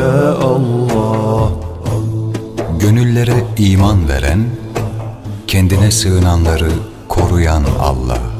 Ya Allah Gönüllere iman veren, kendine sığınanları koruyan Allah.